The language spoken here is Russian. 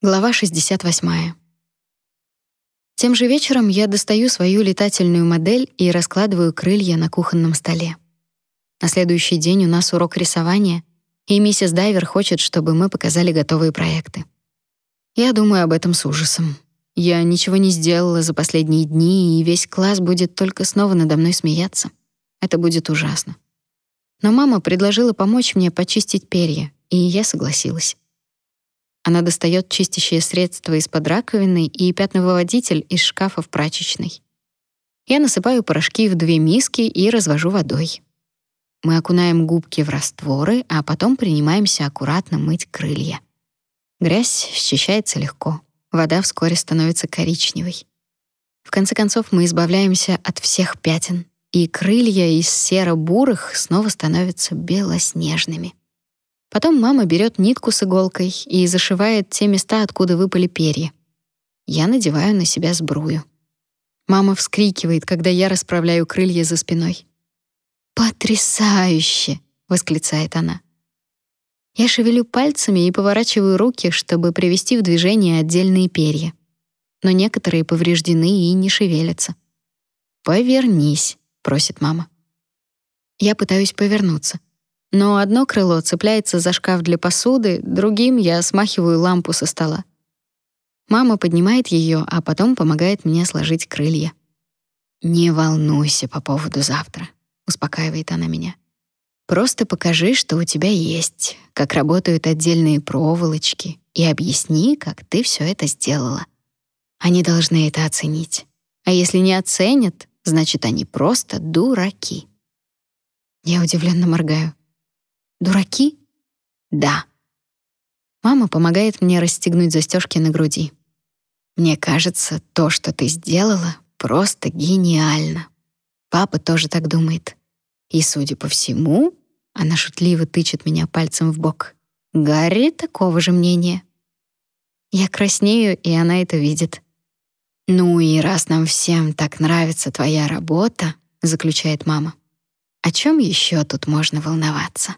Глава 68. Тем же вечером я достаю свою летательную модель и раскладываю крылья на кухонном столе. На следующий день у нас урок рисования, и миссис Дайвер хочет, чтобы мы показали готовые проекты. Я думаю об этом с ужасом. Я ничего не сделала за последние дни, и весь класс будет только снова надо мной смеяться. Это будет ужасно. Но мама предложила помочь мне почистить перья, и я согласилась. Она достает чистящее средство из-под раковины и пятновыводитель из шкафа в прачечной. Я насыпаю порошки в две миски и развожу водой. Мы окунаем губки в растворы, а потом принимаемся аккуратно мыть крылья. Грязь счищается легко. Вода вскоре становится коричневой. В конце концов мы избавляемся от всех пятен, и крылья из серо-бурых снова становятся белоснежными. Потом мама берет нитку с иголкой и зашивает те места, откуда выпали перья. Я надеваю на себя сбрую. Мама вскрикивает, когда я расправляю крылья за спиной. «Потрясающе!» — восклицает она. Я шевелю пальцами и поворачиваю руки, чтобы привести в движение отдельные перья. Но некоторые повреждены и не шевелятся. «Повернись», — просит мама. Я пытаюсь повернуться. Но одно крыло цепляется за шкаф для посуды, другим я смахиваю лампу со стола. Мама поднимает ее, а потом помогает мне сложить крылья. «Не волнуйся по поводу завтра», — успокаивает она меня. «Просто покажи, что у тебя есть, как работают отдельные проволочки, и объясни, как ты все это сделала. Они должны это оценить. А если не оценят, значит, они просто дураки». Я удивленно моргаю. Дураки? Да. Мама помогает мне расстегнуть застежки на груди. Мне кажется, то, что ты сделала, просто гениально. Папа тоже так думает. И, судя по всему, она шутливо тычет меня пальцем в бок. Гарри такого же мнения. Я краснею, и она это видит. Ну и раз нам всем так нравится твоя работа, заключает мама. О чем еще тут можно волноваться?